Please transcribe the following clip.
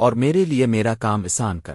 اور میرے لیے میرا کام آسان کر۔